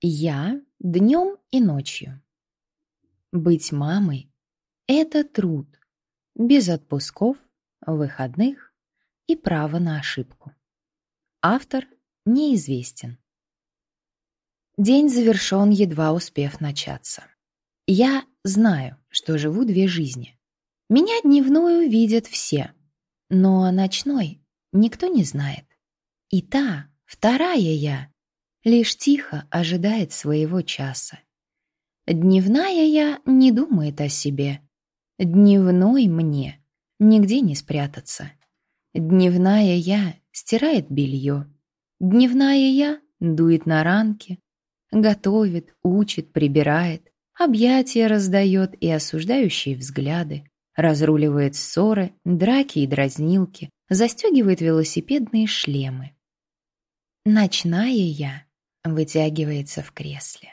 Я днем и ночью. Быть мамой — это труд, без отпусков, выходных и права на ошибку. Автор неизвестен. День завершен, едва успев начаться. Я знаю, что живу две жизни. Меня дневную видят все, но ночной никто не знает. И та, вторая я, лишь тихо ожидает своего часа. Дневная я не думает о себе. Дневной мне нигде не спрятаться. Дневная я стирает белье. Дневная я дует на ранки, готовит, учит, прибирает, объятия раздает и осуждающие взгляды, разруливает ссоры, драки и дразнилки, застегивает велосипедные шлемы. Ночная я вытягивается в кресле.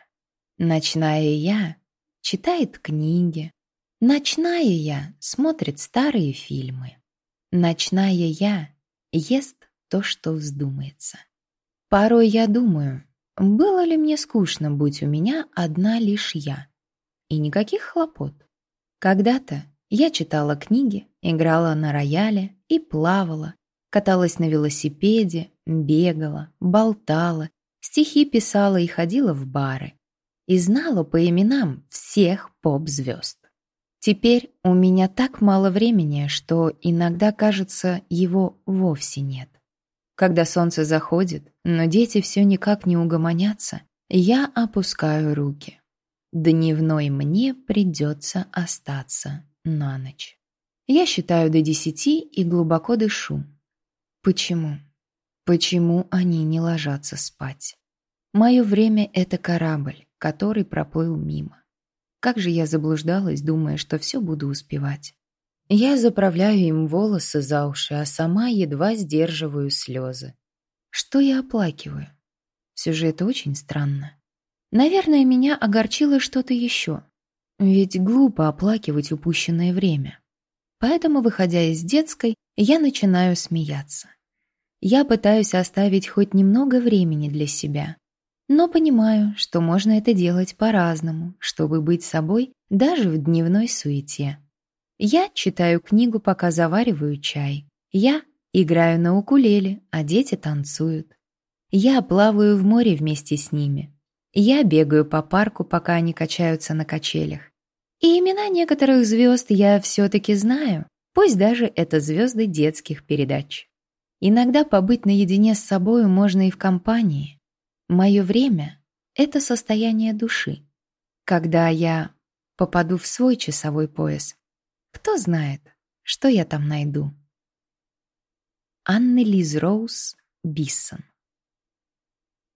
Ночная я читает книги. Ночная я смотрит старые фильмы. Ночная я ест то, что вздумается. Порой я думаю, было ли мне скучно быть у меня одна лишь я? И никаких хлопот. Когда-то я читала книги, играла на рояле и плавала, каталась на велосипеде, бегала, болтала, стихи писала и ходила в бары. И знала по именам всех поп-звезд. Теперь у меня так мало времени, что иногда кажется, его вовсе нет. Когда солнце заходит, но дети все никак не угомонятся, я опускаю руки. Дневной мне придется остаться на ночь. Я считаю до десяти и глубоко дышу. Почему? Почему они не ложатся спать? Мое время — это корабль, который проплыл мимо. Как же я заблуждалась, думая, что все буду успевать. Я заправляю им волосы за уши, а сама едва сдерживаю слезы. Что я оплакиваю? Все же это очень странно. Наверное, меня огорчило что-то еще. Ведь глупо оплакивать упущенное время. Поэтому, выходя из детской, я начинаю смеяться. Я пытаюсь оставить хоть немного времени для себя, но понимаю, что можно это делать по-разному, чтобы быть собой даже в дневной суете. Я читаю книгу, пока завариваю чай. Я играю на укулеле, а дети танцуют. Я плаваю в море вместе с ними. Я бегаю по парку, пока они качаются на качелях. И имена некоторых звезд я все-таки знаю, пусть даже это звезды детских передач. Иногда побыть наедине с собой можно и в компании. Мое время — это состояние души. Когда я попаду в свой часовой пояс, кто знает, что я там найду. Анна Лиз Роуз Биссон